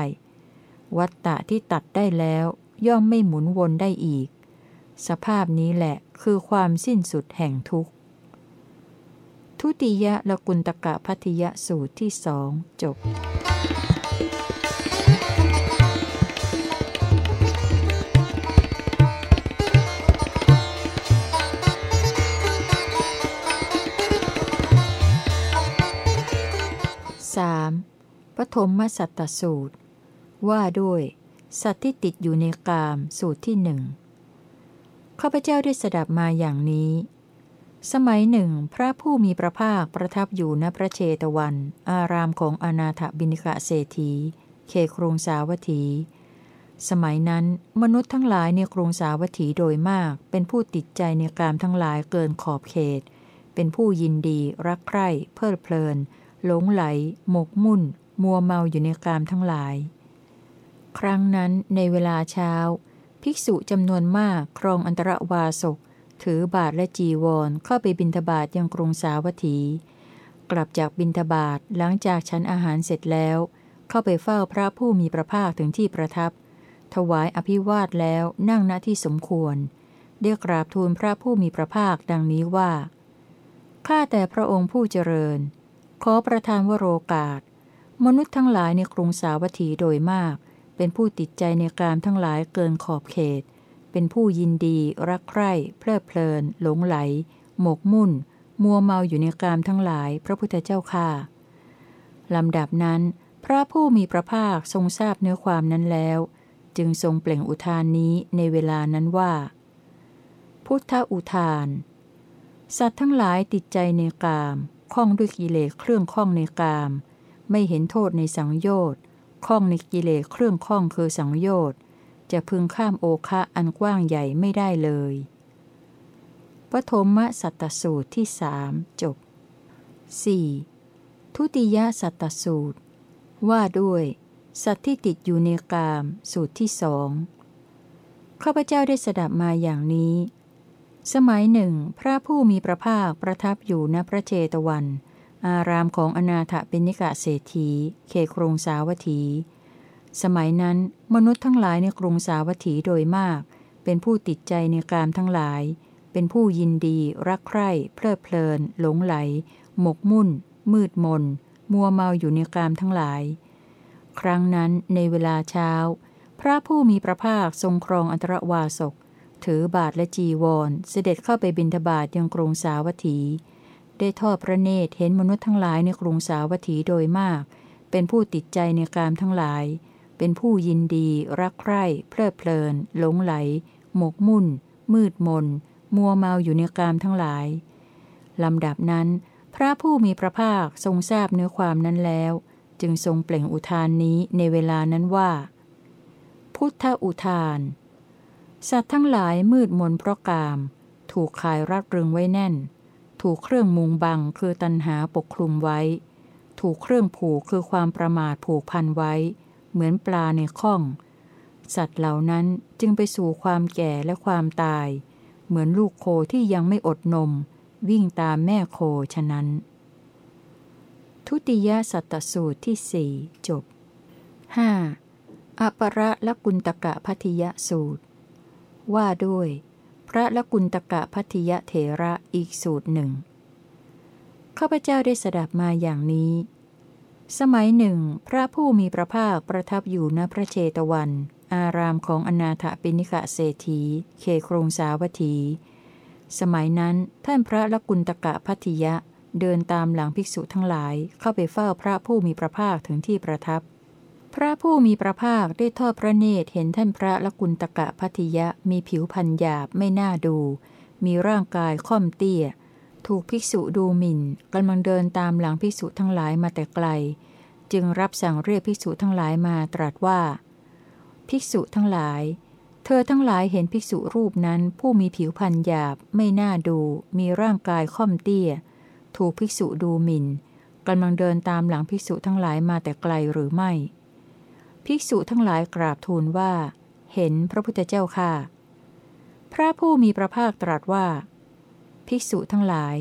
วัตตะที่ตัดได้แล้ว ย่อมไม่หมุนวนได้อีก สภาพนี้แหละคือความสิ้นสุดแห่งทุกข์ ทุติยละกุณตกะพัทยสูตรที่สองจบ 3. ปฐมมสัตตสูตร ว่าด้วย สัตว์ที่ติดอยู่ในกามสูตรที่หนึ่งข้าพเจ้าได้สดับมาอย่างนี้ สมัยหนึ่ง พระผู้มีพระภาคประทับอยู่ณพระเชตวัน อารามของอนาถบิณิกะเศรษฐีเขครุงสาวัตถี สมัยนั้นมนุษย์ทั้งหลายในกรุงสาวัตถีโดยมาก เป็นผู้ติดใจในกามทั้งหลายเกินขอบเขต เป็นผู้ยินดีรักใคร่ เพลิดเพลิน หลงไหล หมกมุ่น มัวเมาอยู่ในกามทั้งหลาย ครั้งนั้นในเวลาเช้า ภิกษุจำนวนมากครองอันตรวาสก ถือบาทและจีวรเข้าไปบินทบาทยังกรุงสาวัตถี กลับจากบินทบาทหลังจากฉันอาหารเสร็จแล้ว เข้าไปเฝ้าพระผู้มีพระภาคถึงที่ประทับ ถวายอภิวาทแล้วนั่งณที่สมควรเรียกราบทูลพระผู้มีพระภาคดังนี้ว่า ข้าแต่พระองค์ผู้เจริญ ขอประทานวโรกาส มนุษย์ทั้งหลายในกรุงสาวัตถีโดยมาก เป็นผู้ติดใจในการทั้งหลายเกินขอบเขต เป็นผู้ยินดีรักใคร่เพลิดเพลิน หลงไหล หมกมุ่น มัวเมาอยู่ในกามทั้งหลาย พระพุทธเจ้าค่าลำดับนั้น พระผู้มีพระภาคทรงทราบเนื้อความนั้นแล้ว จึงทรงเปล่งอุทานนี้ในเวลานั้นว่า พุทธอุทาน สัตว์ทั้งหลายติดใจในกาม ข้องด้วยกิเลสเครื่องข้องในกาม ไม่เห็นโทษในสังโยชน์ ข้องในกิเลสเครื่องข้องคือสังโยชน์ จะพึงข้ามโอคะอันกว้างใหญ่ไม่ได้เลยปฐมสัตตสูตรที่สามจบ 4. ทุติยสัตตสูตร ว่าด้วย สัตว์ที่ติดอยู่ในกาม สูตรที่สองข้าพเจ้าได้สดับมาอย่างนี้ สมัยหนึ่ง พระผู้มีพระภาคประทับอยู่ณพระเจตวัน อารามของอนาถปิณิกะเศรษฐี เขครุงสาวัตถี สมัยนั้นมนุษย์ทั้งหลายในกรุงสาวัตถีโดยมาก เป็นผู้ติดใจในกามทั้งหลาย เป็นผู้ยินดี รักใคร่ เพลิดเพลิน หลงไหล หมกมุ่น มืดมน มัวเมาอยู่ในกามทั้งหลาย ครั้งนั้นในเวลาเช้า พระผู้มีพระภาคทรงครองอันตรวาสก ถือบาทและจีวร เสด็จเข้าไปบินทบาทยังกรุงสาวัตถี ได้ทอดพระเนตรเห็นมนุษย์ทั้งหลายในกรุงสาวัตถีโดยมาก เป็นผู้ติดใจในกามทั้งหลาย เป็นผู้ยินดี รักใคร่ เพลิดเพลิน หลงไหล หมกมุ่น มืดมน มัวเมาอยู่ในกามทั้งหลาย ลำดับนั้น พระผู้มีพระภาคทรงทราบเนื้อความนั้นแล้ว จึงทรงเปล่งอุทานนี้ในเวลานั้นว่า พุทธอุทาน สัตว์ทั้งหลายมืดมนเพราะกาม ถูกขายรัดรึงไว้แน่น ถูกเครื่องมุงบังคือตันหาปกคลุมไว้ ถูกเครื่องผูกคือความประมาทผูกพันไว้ เหมือนปลาในข้อง สัตว์เหล่านั้นจึงไปสู่ความแก่และความตาย เหมือนลูกโคที่ยังไม่อดนม วิ่งตามแม่โคฉะนั้น ทุติยสัตตสูตรที่สี่จบ 5. อประละกุณตกะพัทยสูตร ว่าด้วย ระละกุณตกะพัทยเถระอีกสูตรหนึ่งข้าพเจ้าได้สดับมาอย่างนี้ สมัยหนึ่ง พระผู้มีพระภาคประทับอยู่ณพระเชตวัน อารามของอนาถปิณิกะเศรษฐีเขครงสาวัตถี สมัยนั้นท่านพระละกุณตกะพัทยะเดินตามหลังภิกษุทั้งหลายเข้าไปเฝ้าพระผู้มีพระภาคถึงที่ประทับ พระผู้มีพระภาคได้ทอดพระเนตรเห็นท่านพระละกุณตกะพัทยะมีผิวพันหยาบไม่น่าดู มีร่างกายค่อมเตี้ย ถูกภิกษุดูหมิ่นกำลังเดินตามหลังภิกษุทั้งหลายมาแต่ไกล จึงรับสั่งเรียกภิกษุทั้งหลายมาตรัสว่า ภิกษุทั้งหลาย เธอทั้งหลายเห็นภิกษุรูปนั้นผู้มีผิวพันหยาบไม่น่าดู มีร่างกายค่อมเตี้ย ถูกภิกษุดูหมิ่นกำลังเดินตามหลังภิกษุทั้งหลายมาแต่ไกลหรือไม่ ภิกษุทั้งหลายกราบทูลว่า เห็นพระพุทธเจ้าค่ะ พระผู้มีพระภาคตรัสว่า ภิกษุทั้งหลาย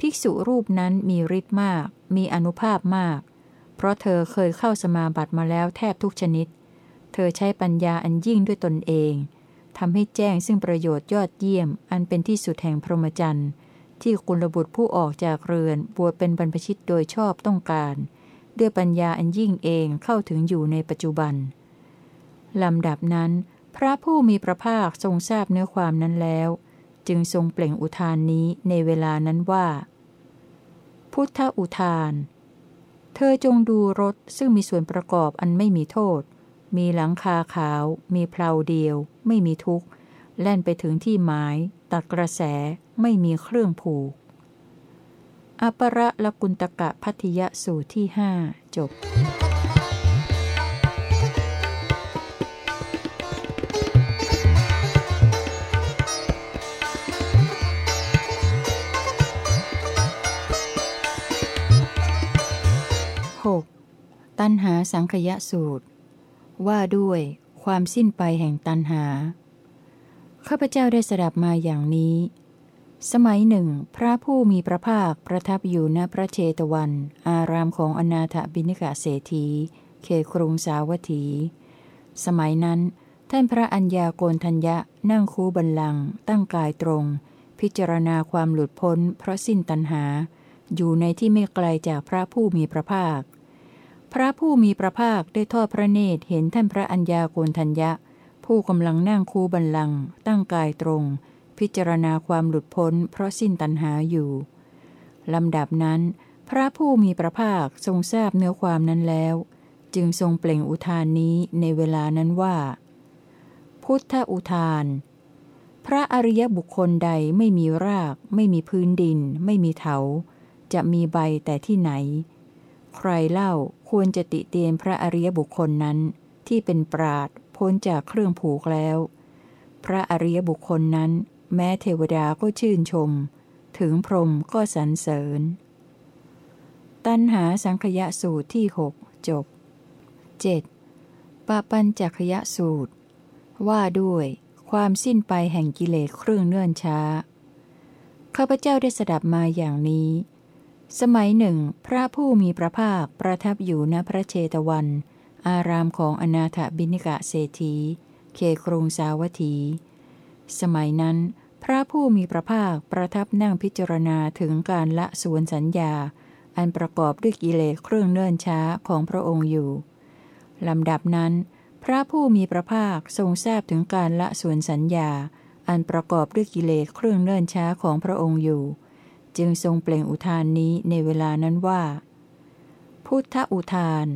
ภิกษุรูปนั้นมีฤทธิ์มาก มีอนุภาพมาก เพราะเธอเคยเข้าสมาบัติมาแล้วแทบทุกชนิด เธอใช้ปัญญาอันยิ่งด้วยตนเองทำให้แจ้งซึ่งประโยชน์ยอดเยี่ยม อันเป็นที่สุดแห่งพรหมจรรย์ที่กุลบุตรผู้ออกจากเรือนบวชเป็นบรรพชิตโดยชอบต้องการ ด้วยปัญญาอันยิ่งเองเข้าถึงอยู่ในปัจจุบัน ลำดับนั้น พระผู้มีพระภาคทรงทราบเนื้อความนั้นแล้ว จึงทรงเปล่งอุทานนี้ในเวลานั้นว่า พุทธอุทาน เธอจงดูรถซึ่งมีส่วนประกอบอันไม่มีโทษ มีหลังคาขาว มีเพลาเดียว ไม่มีทุกข์ แล่นไปถึงที่หมาย ตัดกระแส ไม่มีเครื่องผูก อปรละกุณตกะพัทยสูตรที่หจบตันหาสังคยสูตร ว่าด้วยความสิ้นไปแห่งตันหา ข้าพเจ้าได้สดับมาอย่างนี้ สมัยหนึ่ง พระผู้มีพระภาคประทับอยู่ณพระเชตวัน อารามของอนาถบิณกาเศรษฐีเขครุงสาวัตถี สมัยนั้น ท่านพระัญญาโกนทัญญะนั่งคูบันลัง ตั้งกายตรง พิจารณาความหลุดพ้น เพราะสิ้นตันหา อยู่ในที่ไม่ไกลจากพระผู้มีพระภาค พระผู้มีพระภาคได้ทอดพระเนตรเห็นท่านพระัญญาโกณทัญญะ ผู้กำลังนั่งคูบันลัง ตั้งกายตรง พิจารณาความหลุดพ้น เพราะสิ้นตัณหาอยู่ลำดับนั้น พระผู้มีพระภาคทรงทราบเนื้อความนั้นแล้ว จึงทรงเปล่งอุทานนี้ในเวลานั้นว่า พุทธอุทาน พระอริยบุคคลใดไม่มีราก ไม่มีพื้นดิน ไม่มีเถา จะมีใบแต่ที่ไหน ใครเล่าควรจะติเตียนพระอริยบุคคลนั้น ที่เป็นปราดพ้นจากเครื่องผูกแล้ว พระอริยบุคคลนั้น แม้เทวดาก็ชื่นชม ถึงพรหมก็สรรเสริญ ตัณหาสังคยสูตรที่หกจบ 7. ปปัญจคยสูตร ว่าด้วยความสิ้นไปแห่งกิเลสเครื่องเนื่นช้า ข้าพเจ้าได้สดับมาอย่างนี้ สมัยหนึ่ง พระผู้มีพระภาคประทับอยู่ณพระเชตวัน อารามของอนาถบิณกะเศรษฐี เขครุงสาวัตถี สมัยนั้น พระผู้มีพระภาคประทับนั่งพิจารณาถึงการละสวนสัญญา อันประกอบด้วยกิเลสเครื่องเนื่นช้าของพระองค์อยู่ลำดับนั้น พระผู้มีพระภาคทรงทราบถึงการละสวนสัญญา อันประกอบด้วยกิเลสเครื่องเนื่นช้าของพระองค์อยู่ จึงทรงเปล่งอุทานนี้ในเวลานั้นว่า พุทธอุทาน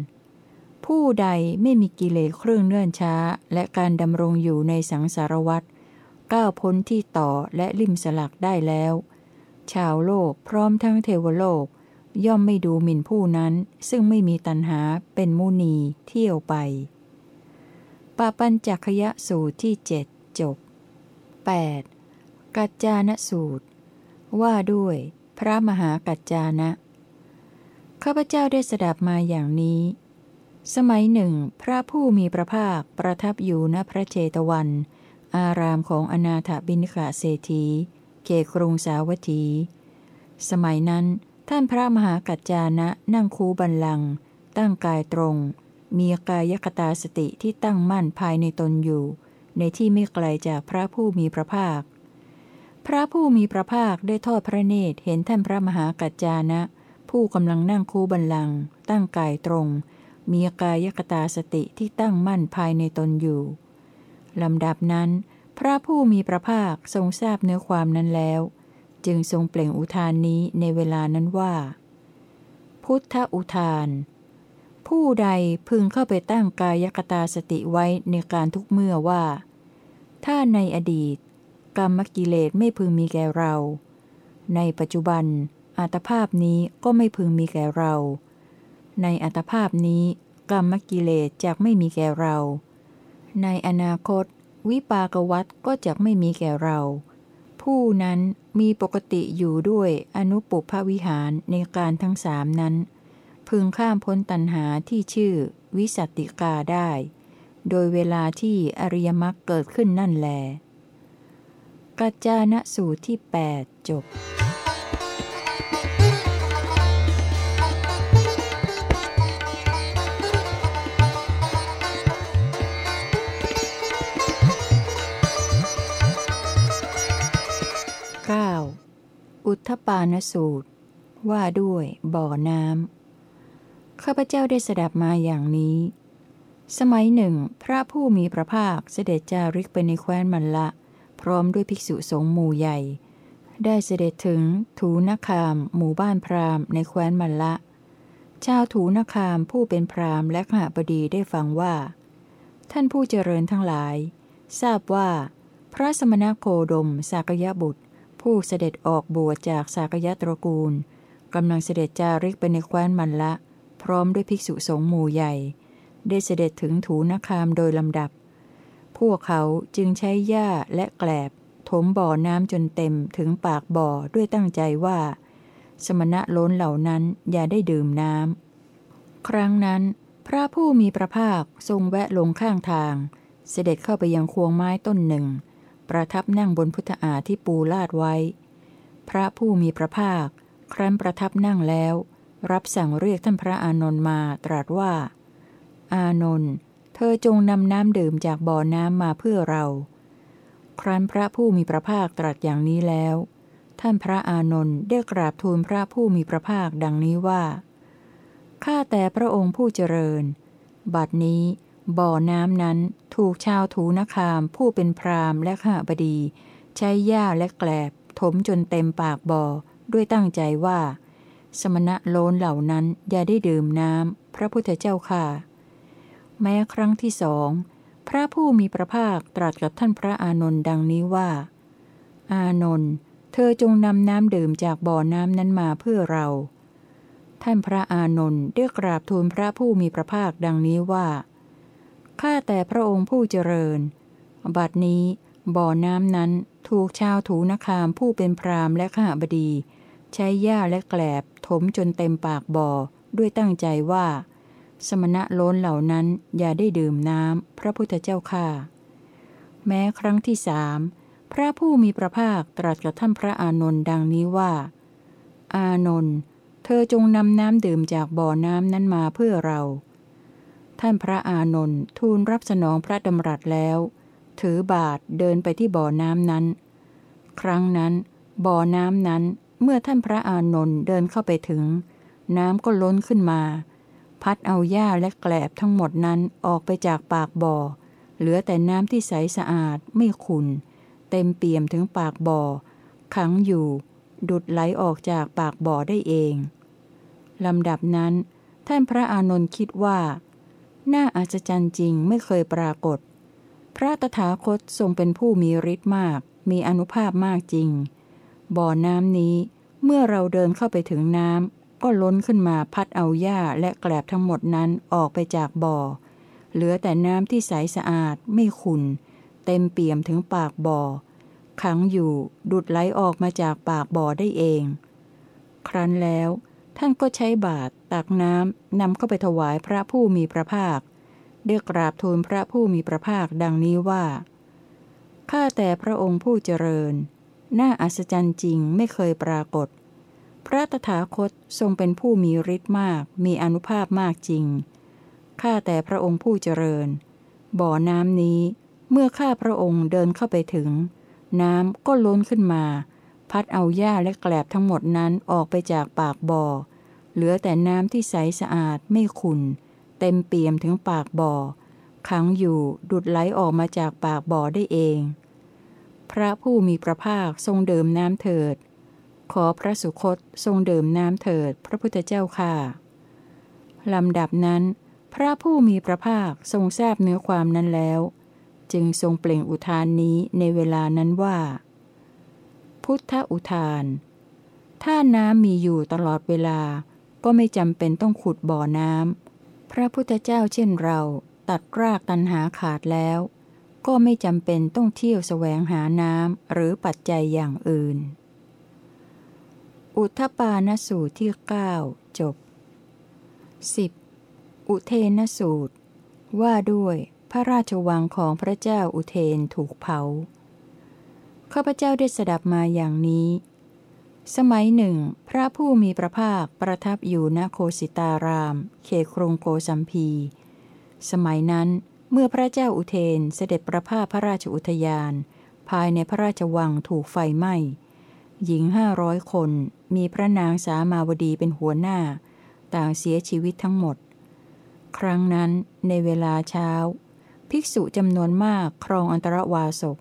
ผู้ใดไม่มีกิเลสเครื่องเนื่นช้าและการดำรงอยู่ในสังสารวัฏ ก้าวพ้นที่ต่อและริมสลักได้แล้ว ชาวโลกพร้อมทั้งเทวโลก ย่อมไม่ดูหมิ่นผู้นั้น ซึ่งไม่มีตัณหาเป็นมุนีเที่ยวไปปาปัญจคยะสูตรที่เจ็ดจบ 8. กัจจานสูตร ว่าด้วย พระมหากัจจานะ ข้าพเจ้าได้สดับมาอย่างนี้ สมัยหนึ่ง พระผู้มีพระภาคประทับอยู่ณพระเจตวัน อารามของอนาถบิณฑะเศรษฐีเกกรุงสาวัตถี สมัยนั้น ท่านพระมหากัจจานะนั่งคูบันลัง ตั้งกายตรง มีกายคตาสติที่ตั้งมั่นภายในตนอยู่ ในที่ไม่ไกลจากพระผู้มีพระภาค พระผู้มีพระภาคได้ทอดพระเนตรเห็นท่านพระมหากัจจานะ ผู้กำลังนั่งคูบันลัง ตั้งกายตรง มีกายกตาสติที่ตั้งมั่นภายในตนอยู่ ลำดับนั้น พระผู้มีพระภาคทรงทราบเนื้อความนั้นแล้ว จึงทรงเปล่งอุทานนี้ในเวลานั้นว่า พุทธอุทาน ผู้ใดพึงเข้าไปตั้งกายกตาสติไว้ในการทุกเมื่อว่า ถ้าในอดีต กรรมกิเลสไม่พึงมีแก่เรา ในปัจจุบันอัตภาพนี้ก็ไม่พึงมีแก่เรา ในอัตภาพนี้กรรมกิเลสจะไม่มีแก่เรา ในอนาคต วิปากวัตก็จะไม่มีแก่เรา ผู้นั้นมีปกติอยู่ด้วยอนุปุพวิหารในการทั้งสามนั้น พึงข้ามพ้นตัณหาที่ชื่อวิสัตติกาได้ โดยเวลาที่อริยมรรคเกิดขึ้นนั่นแล กัจจานะสูตรที่ 8 จบ อุทธปานสูตร ว่าด้วยบ่อน้ำข้าพเจ้าได้สดับมาอย่างนี้ สมัยหนึ่ง พระผู้มีพระภาคเสด็จจาริกไปในแคว้นมันละ พร้อมด้วยภิกษุสงฆ์หมู่ใหญ่ ได้เสด็จถึงถูนคาม หมู่บ้านพราหมณ์ในแคว้นมันละ ชาวถูนคามผู้เป็นพราหมณ์และขหบดีได้ฟังว่า ท่านผู้เจริญทั้งหลาย ทราบว่า พระสมณโคดมสากยบุตร ผู้เสด็จออกบวชจากสากยะตระกูลกำลังเสด็จจาริกไปในแคว้นมันละ พร้อมด้วยภิกษุสงฆ์หมู่ใหญ่ ได้เสด็จถึงถูนคามโดยลำดับ พวกเขาจึงใช้หญ้าและแกลบ ถมบ่อน้ำจนเต็มถึงปากบ่อด้วยตั้งใจว่า สมณะล้นเหล่านั้นอย่าได้ดื่มน้ำ ครั้งนั้น พระผู้มีพระภาคทรงแวะลงข้างทาง เสด็จเข้าไปยังควงไม้ต้นหนึ่ง ประทับนั่งบนพุทธาที่ปูลาดไว้ พระผู้มีพระภาค ครั้นประทับนั่งแล้ว รับสั่งเรียกท่านพระอานนท์มาตรัสว่า อานนท์เธอจงนำน้ำดื่มจากบ่อน้ำมาเพื่อเรา ครั้นพระผู้มีพระภาคตรัสอย่างนี้แล้ว ท่านพระอานนท์ได้กราบทูลพระผู้มีพระภาคดังนี้ว่าข้าแต่พระองค์ผู้เจริญ บัดนี้ บ่อน้ำนั้นถูกชาวถูนคามผู้เป็นพรามและข้าบดี ใช้หญ้าและแกลบ ถมจนเต็มปากบ่อ ด้วยตั้งใจว่า สมณะโลนเหล่านั้นอย่าได้ดื่มน้ำพระพุทธเจ้าค่ะ แม้ครั้งที่สอง พระผู้มีพระภาคตรัสกับท่านพระอานนท์ดังนี้ว่า อานนท์เธอจงนำน้ำดื่มจากบ่อน้ำนั้นมาเพื่อเรา ท่านพระอานนท์ได้กราบทูลพระผู้มีพระภาคดังนี้ว่า ข้าแต่พระองค์ผู้เจริญ บัดนี้ บ่อน้ำนั้นถูกชาวถูนคามผู้เป็นพรามและข้าบดี ใช้หญ้าและแกลบถมจนเต็มปากบ่อด้วยตั้งใจว่า สมณะโล้นเหล่านั้นอย่าได้ดื่มน้ำพระพุทธเจ้าค่ะแม้ครั้งที่สามพระผู้มีพระภาคตรัสกับท่านพระอานนท์ดังนี้ว่า อานนท์เธอจงนำน้ำดื่มจากบ่อน้ำนั้นมาเพื่อเรา ท่านพระอานนท์ทูลรับสนองพระดำรัสแล้ว ถือบาทเดินไปที่บ่อน้ำนั้น ครั้งนั้น บ่อน้ำนั้นเมื่อท่านพระอานนท์เดินเข้าไปถึง น้ำก็ล้นขึ้นมา พัดเอาหญ้าและแกลบทั้งหมดนั้นออกไปจากปากบ่อ เหลือแต่น้ำที่ใสสะอาดไม่ขุนเต็มเปี่ยมถึงปากบ่อ ขังอยู่ ดุดไหลออกจากปากบ่อได้เองลำดับนั้น ท่านพระอานนท์คิดว่า น่าอัศจรรย์จริงไม่เคยปรากฏ พระตถาคตทรงเป็นผู้มีฤทธิ์มาก มีอนุภาพมากจริง บ่อน้ำนี้เมื่อเราเดินเข้าไปถึงน้ำก็ล้นขึ้นมาพัดเอาหญ้าและแกลบทั้งหมดนั้นออกไปจากบ่อ เหลือแต่น้ำที่ใสสะอาดไม่ขุนเต็มเปี่ยมถึงปากบ่อ ขังอยู่ดุดไหลออกมาจากปากบ่อได้เอง ครั้นแล้ว ท่านก็ใช้บาตรตักน้ำนำเข้าไปถวายพระผู้มีพระภาคได้กราบทูลพระผู้มีพระภาคดังนี้ว่า ข้าแต่พระองค์ผู้เจริญ น่าอัศจรรย์จริงไม่เคยปรากฏ พระตถาคตทรงเป็นผู้มีฤทธิ์มาก มีอนุภาพมากจริง ข้าแต่พระองค์ผู้เจริญ บ่อน้ำนี้ เมื่อข้าพระองค์เดินเข้าไปถึง น้ำก็ล้นขึ้นมา พัดเอาหญ้าและแกลบทั้งหมดนั้นออกไปจากปากบ่อ เหลือแต่น้ำที่ใสสะอาดไม่ขุนเต็มเปี่ยมถึงปากบ่อ ขังอยู่ดุดไหลออกมาจากปากบ่อได้เอง พระผู้มีพระภาคทรงเดิมน้ำเถิด ขอพระสุคตทรงเดิมน้ำเถิด พระพุทธเจ้าค่ะ ลำดับนั้น พระผู้มีพระภาคทรงทราบเนื้อความนั้นแล้ว จึงทรงเปล่งอุทานนี้ในเวลานั้นว่า พุทธอุทาน ถ้าน้ำมีอยู่ตลอดเวลา ก็ไม่จำเป็นต้องขุดบ่อน้ำ พระพุทธเจ้าเช่นเราตัดรากตันหาขาดแล้ว ก็ไม่จำเป็นต้องเที่ยวแสวงหาน้ำหรือปัจจัยอย่างอื่น อุทปานสูตรที่ 9 จบ 10. อุเทนสูตร ว่าด้วยพระราชวังของพระเจ้าอุเทนถูกเผา ข้าพเจ้าได้สดับมาอย่างนี้ สมัยหนึ่ง พระผู้มีพระภาคประทับอยู่ณโคสิตาราม เขครงโกสัมพี สมัยนั้นเมื่อพระเจ้าอุเทนเสด็จประพาสพระราชอุทยาน ภายในพระราชวังถูกไฟไหม้ หญิงห้าร้อยคนมีพระนางสามาวดีเป็นหัวหน้า ต่างเสียชีวิตทั้งหมด ครั้งนั้นในเวลาเช้า ภิกษุจำนวนมากครองอันตรวาสก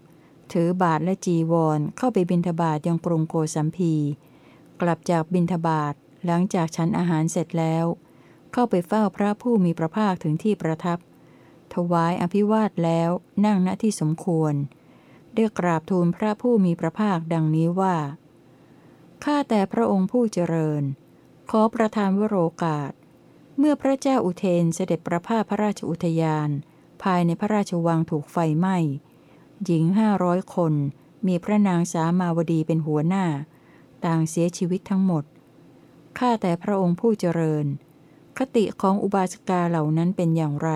ถือบาทและจีวรเข้าไปบิณฑบาตยังกรุงโกสัมพี กลับจากบิณฑบาตหลังจากฉันอาหารเสร็จแล้ว เข้าไปเฝ้าพระผู้มีพระภาคถึงที่ประทับ ถวายอภิวาทแล้วนั่งณที่สมควรได้กราบทูลพระผู้มีพระภาคดังนี้ว่า ข้าแต่พระองค์ผู้เจริญ ขอประทานวโรกาส เมื่อพระเจ้าอุเทนเสด็จประพาสพระราชอุทยาน ภายในพระราชวังถูกไฟไหม้ หญิงห้าร้อยคน มีพระนางสามาวดีเป็นหัวหน้า ต่างเสียชีวิตทั้งหมด ข้าแต่พระองค์ผู้เจริญ คติของอุบาสกาเหล่านั้นเป็นอย่างไร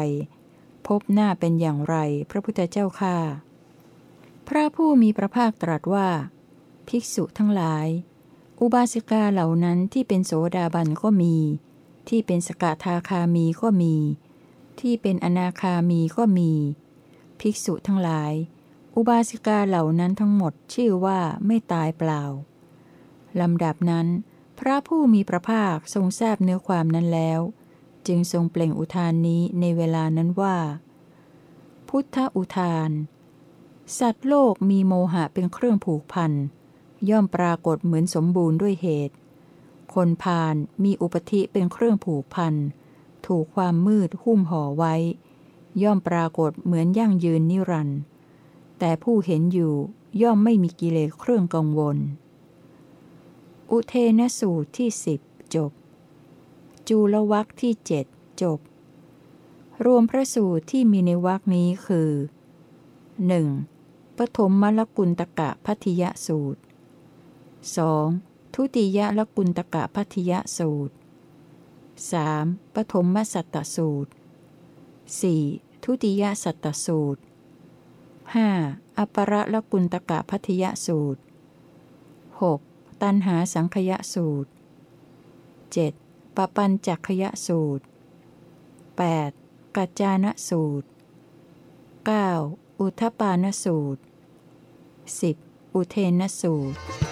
พบหน้าเป็นอย่างไร พระพุทธเจ้าข้าพระผู้มีพระภาคตรัสว่า ภิกษุทั้งหลาย อุบาสิกาเหล่านั้นที่เป็นโสดาบันก็มี ที่เป็นสกทาคามีก็มี ที่เป็นอนาคามีก็มี ภิกษุทั้งหลาย อุบาสิกาเหล่านั้นทั้งหมดชื่อว่าไม่ตายเปล่าลำดับนั้น พระผู้มีพระภาคทรงทราบเนื้อความนั้นแล้ว จึงทรงเปล่งอุทานนี้ในเวลานั้นว่า พุทธอุทาน สัตว์โลกมีโมหะเป็นเครื่องผูกพัน ย่อมปรากฏเหมือนสมบูรณ์ด้วยเหตุ คนพาลมีอุปธิเป็นเครื่องผูกพัน ถูกความมืดหุ้มห่อไว้ ย่อมปรากฏเหมือนยั่งยืนนิรันดร์ แต่ผู้เห็นอยู่ย่อมไม่มีกิเลสเครื่องกังวล อุเทนสูตรที่สิบจบ จูลวักที่เจ็ดจบ รวมพระสูตรที่มีในวักนี้คือหนึ่งปฐมมลกุลตกะพัทยสูตร 2. ทุติยลกุลตกะพัทยสูตร 3. ปฐมมสัตตสูตร 4. ทุติยสัตตสูตร 5. อัปรละกุลตกะพัทยสูตร 6. ตันหาสังคยสูตร 7. ปปัญจักขยสูตร 8. กัจจานสูตร 9. อุทปานสูตร 10. อุเทนสูตร